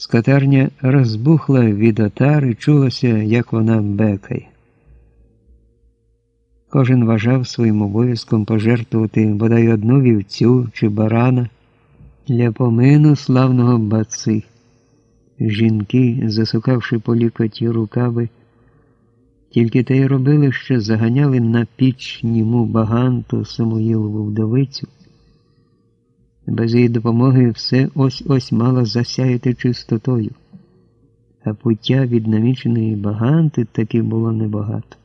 Скотарня розбухла від отари, чулося, як вона бекає. Кожен вважав своїм обов'язком пожертвувати бодай одну вівцю чи барана для помину славного баци. Жінки, засукавши по лікоті рукави, тільки те й робили, що заганяли на піч німу баганту Самуїлову вдовицю. Без її допомоги все ось ось мало засяяти чистотою, а пуття від наміченої баганти таки було небагато.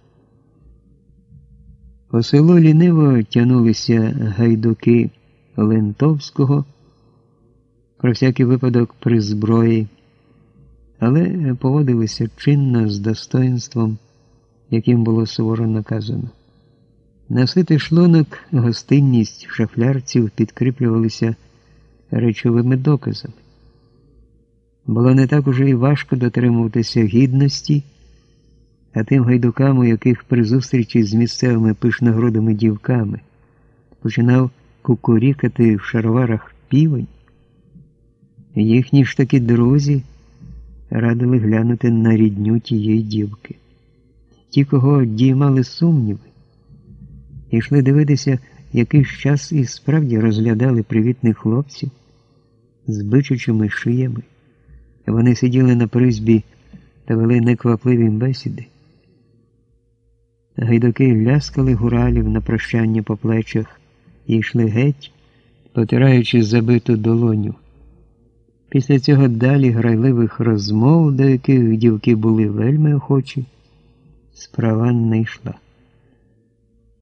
По селу ліниво тянулися гайдуки Лентовського, про всякий випадок при зброї, але поводилися чинно з достоинством, яким було суворо наказано. Наситий шлунок, гостинність шафлярців підкріплювалися речовими доказами. Було не так уже і важко дотримуватися гідності, а тим гайдукам, у яких при зустрічі з місцевими пишногрудими дівками починав кукурікати в шароварах півень, їхні ж таки друзі радили глянути на рідню тієї дівки. Ті, кого діймали сумніви, йшли дивитися, якийсь час і справді розглядали привітних хлопців з бичучими шиями. Вони сиділи на призбі та вели неквапливі бесіди. Гайдаки ляскали гуралів на прощання по плечах і йшли геть, потираючи забиту долоню. Після цього далі грайливих розмов, до яких дівки були вельми охочі, справа не йшла.